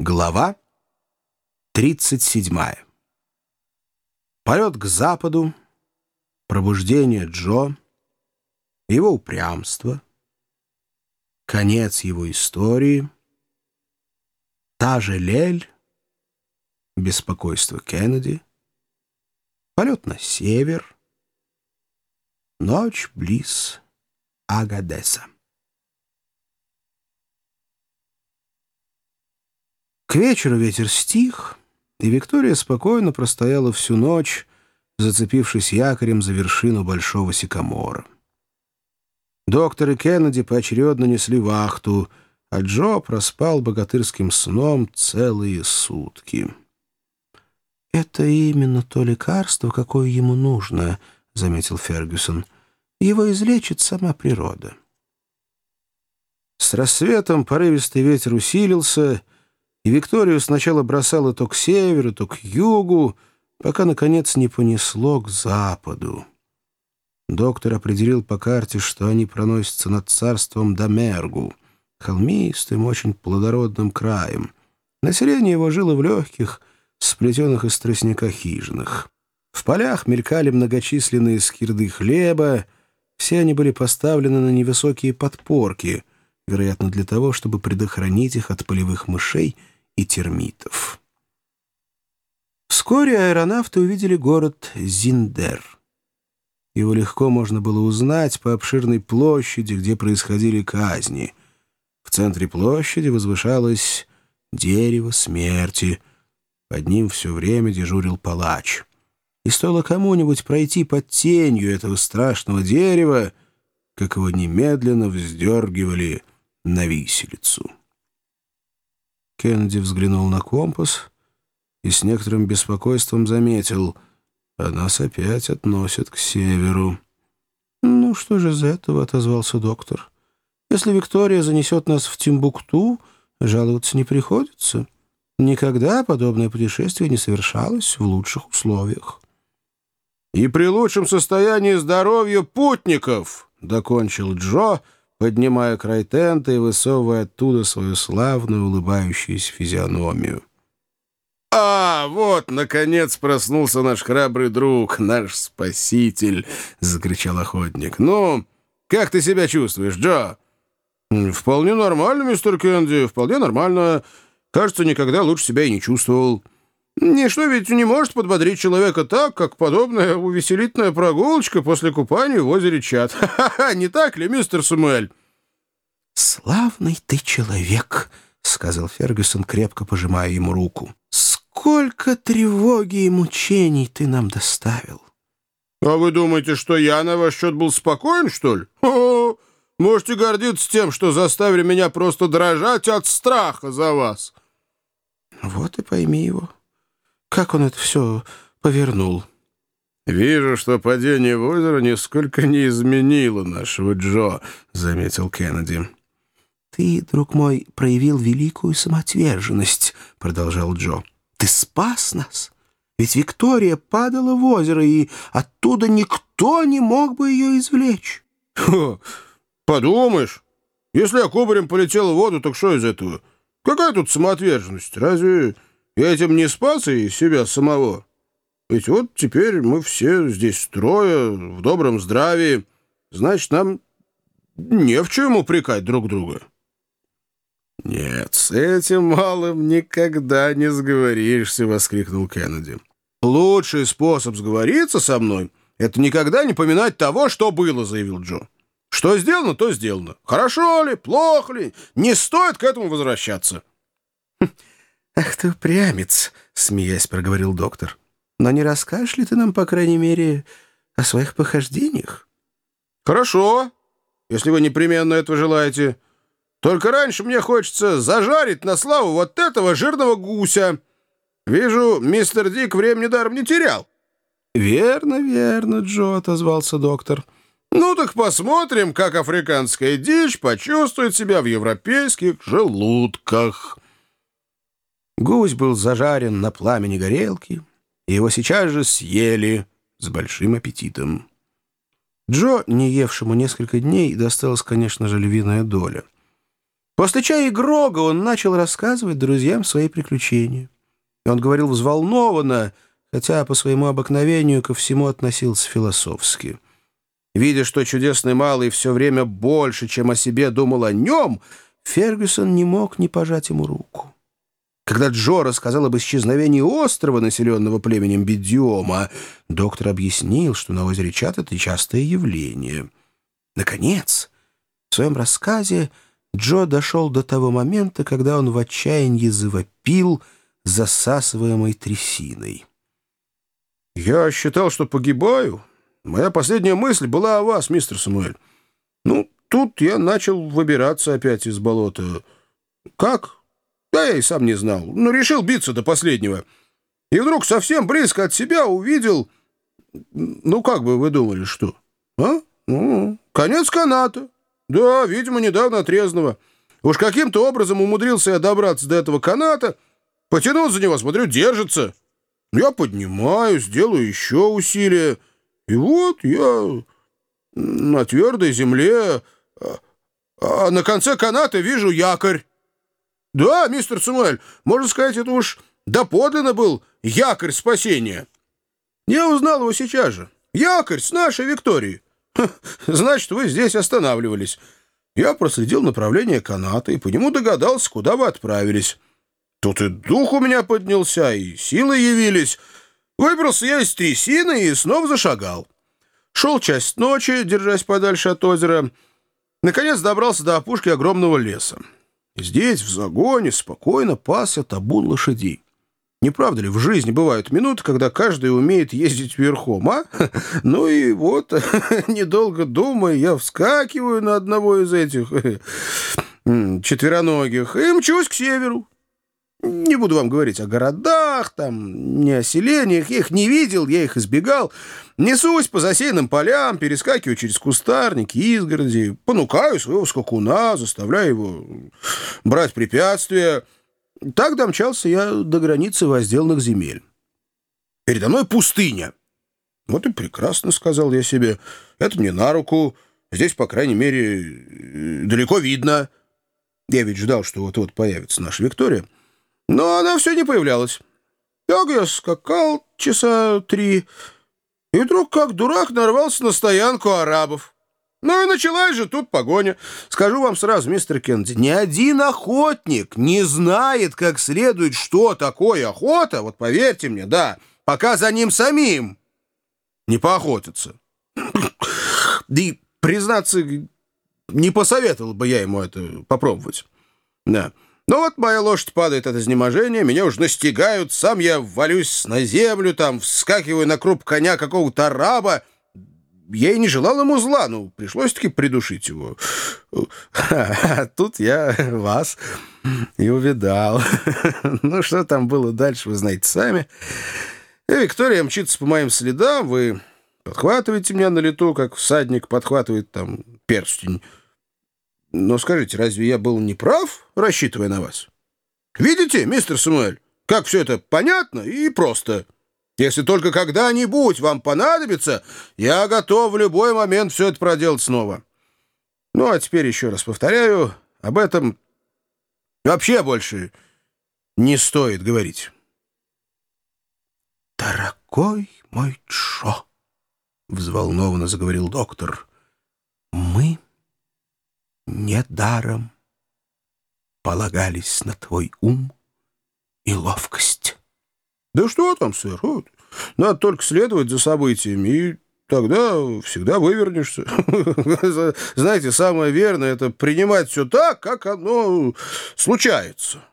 Глава 37. Полет к западу, пробуждение Джо, его упрямство, конец его истории, та же Лель, беспокойство Кеннеди, полет на север, ночь близ Агадеса. К вечеру ветер стих, и Виктория спокойно простояла всю ночь, зацепившись якорем за вершину большого сикамора. Доктор и Кеннеди поочередно несли вахту, а Джо проспал богатырским сном целые сутки. «Это именно то лекарство, какое ему нужно», — заметил Фергюсон. «Его излечит сама природа». С рассветом порывистый ветер усилился — и Викторию сначала бросало то к северу, то к югу, пока, наконец, не понесло к западу. Доктор определил по карте, что они проносятся над царством Дамергу, холмистым, очень плодородным краем. Население его жило в легких, сплетенных из тростника хижинах. В полях мелькали многочисленные скирды хлеба, все они были поставлены на невысокие подпорки, вероятно, для того, чтобы предохранить их от полевых мышей — и термитов. Вскоре аэронавты увидели город Зиндер. Его легко можно было узнать по обширной площади, где происходили казни. В центре площади возвышалось дерево смерти. Под ним все время дежурил палач. И стоило кому-нибудь пройти под тенью этого страшного дерева, как его немедленно вздергивали на виселицу. Кеннеди взглянул на компас и с некоторым беспокойством заметил, а нас опять относят к северу. «Ну, что же из этого?» — отозвался доктор. «Если Виктория занесет нас в Тимбукту, жаловаться не приходится. Никогда подобное путешествие не совершалось в лучших условиях». «И при лучшем состоянии здоровья путников!» — докончил Джо — поднимая край тента и высовывая оттуда свою славную улыбающуюся физиономию. «А, вот, наконец проснулся наш храбрый друг, наш спаситель!» — закричал охотник. «Ну, как ты себя чувствуешь, Джо?» «Вполне нормально, мистер Кенди, вполне нормально. Кажется, никогда лучше себя и не чувствовал». Ничто ведь не может подбодрить человека так, как подобная увеселительная прогулочка после купания в озере Чат. Ха-ха-ха, не так ли, мистер Самуэль? «Славный ты человек», — сказал Фергюсон, крепко пожимая ему руку. «Сколько тревоги и мучений ты нам доставил!» «А вы думаете, что я на ваш счет был спокоен, что ли? О, можете гордиться тем, что заставили меня просто дрожать от страха за вас». «Вот и пойми его». Как он это все повернул? «Вижу, что падение в озеро нисколько не изменило нашего Джо», — заметил Кеннеди. «Ты, друг мой, проявил великую самоотверженность», — продолжал Джо. «Ты спас нас. Ведь Виктория падала в озеро, и оттуда никто не мог бы ее извлечь». «Хо, подумаешь, если я кубарем полетел в воду, так что из этого? Какая тут самоотверженность? Разве...» Этим не спас и себя самого. Ведь вот теперь мы все здесь трое, в добром здравии. Значит, нам не в чем упрекать друг друга. «Нет, с этим малым никогда не сговоришься», — воскликнул Кеннеди. «Лучший способ сговориться со мной — это никогда не поминать того, что было», — заявил Джо. «Что сделано, то сделано. Хорошо ли, плохо ли, не стоит к этому возвращаться». «Ах ты упрямец!» — смеясь проговорил доктор. «Но не расскажешь ли ты нам, по крайней мере, о своих похождениях?» «Хорошо, если вы непременно этого желаете. Только раньше мне хочется зажарить на славу вот этого жирного гуся. Вижу, мистер Дик времени даром не терял». «Верно, верно, Джо», — отозвался доктор. «Ну так посмотрим, как африканская дичь почувствует себя в европейских желудках». Гусь был зажарен на пламени горелки, и его сейчас же съели с большим аппетитом. Джо, не евшему несколько дней, досталась, конечно же, львиная доля. После чая и Грога он начал рассказывать друзьям свои приключения. Он говорил взволнованно, хотя по своему обыкновению ко всему относился философски. Видя, что чудесный малый все время больше, чем о себе думал о нем, Фергюсон не мог не пожать ему руку. Когда Джо рассказал об исчезновении острова, населенного племенем Бедиома, доктор объяснил, что на озере Чат это частое явление. Наконец, в своем рассказе Джо дошел до того момента, когда он в отчаянии завопил, засасываемой трясиной. «Я считал, что погибаю. Моя последняя мысль была о вас, мистер Самуэль. Ну, тут я начал выбираться опять из болота. Как? Да я и сам не знал. Но решил биться до последнего. И вдруг совсем близко от себя увидел... Ну, как бы вы думали, что? А? Ну, конец каната. Да, видимо, недавно отрезанного. Уж каким-то образом умудрился я добраться до этого каната, потянул за него, смотрю, держится. Я поднимаюсь, делаю еще усилия, и вот я на твердой земле, а, а на конце каната вижу якорь. Да, мистер Самуэль, можно сказать, это уж доподлинно был якорь спасения. Я узнал его сейчас же. Якорь с нашей Викторией. Значит, вы здесь останавливались. Я проследил направление каната и по нему догадался, куда вы отправились. Тут и дух у меня поднялся, и силы явились. Выбрался я из трясины и снова зашагал. Шел часть ночи, держась подальше от озера. Наконец добрался до опушки огромного леса. Здесь, в загоне, спокойно пасся табун лошадей. Не правда ли, в жизни бывают минуты, когда каждый умеет ездить верхом, а? Ну и вот, недолго думая, я вскакиваю на одного из этих четвероногих и мчусь к северу. Не буду вам говорить о городах, там, не о селениях, я их не видел, я их избегал. Несусь по засеянным полям, перескакиваю через кустарники, изгороди, понукаю своего скакуна, заставляю его брать препятствия — так домчался я до границы возделанных земель. Передо мной пустыня. Вот и прекрасно, сказал я себе. Это мне на руку. Здесь, по крайней мере, далеко видно. Я ведь ждал, что вот-вот появится наша Виктория. Но она все не появлялась. Так я скакал часа три, и вдруг, как дурак, нарвался на стоянку арабов. Ну и началась же тут погоня. Скажу вам сразу, мистер Кеннеди, ни один охотник не знает как следует, что такое охота, вот поверьте мне, да, пока за ним самим не поохотиться. Да и, признаться, не посоветовал бы я ему это попробовать. Да. Ну вот моя лошадь падает от изнеможения, меня уж настигают, сам я валюсь на землю, там вскакиваю на круп коня какого-то араба, я и не желал ему зла, ну, пришлось-таки придушить его. А тут я вас и увидал. Ну, что там было дальше, вы знаете сами. И Виктория мчится по моим следам, вы подхватываете меня на лету, как всадник подхватывает там перстень. Но скажите, разве я был неправ, рассчитывая на вас? Видите, мистер Самуэль, как все это понятно и просто — если только когда-нибудь вам понадобится, я готов в любой момент все это проделать снова. Ну, а теперь еще раз повторяю, об этом вообще больше не стоит говорить. «Дорогой мой Джо», — взволнованно заговорил доктор, — «мы недаром полагались на твой ум и ловкость». Да что там, сэр? Вот. Надо только следовать за событиями, и тогда всегда вывернешься. Знаете, самое верное — это принимать все так, как оно случается.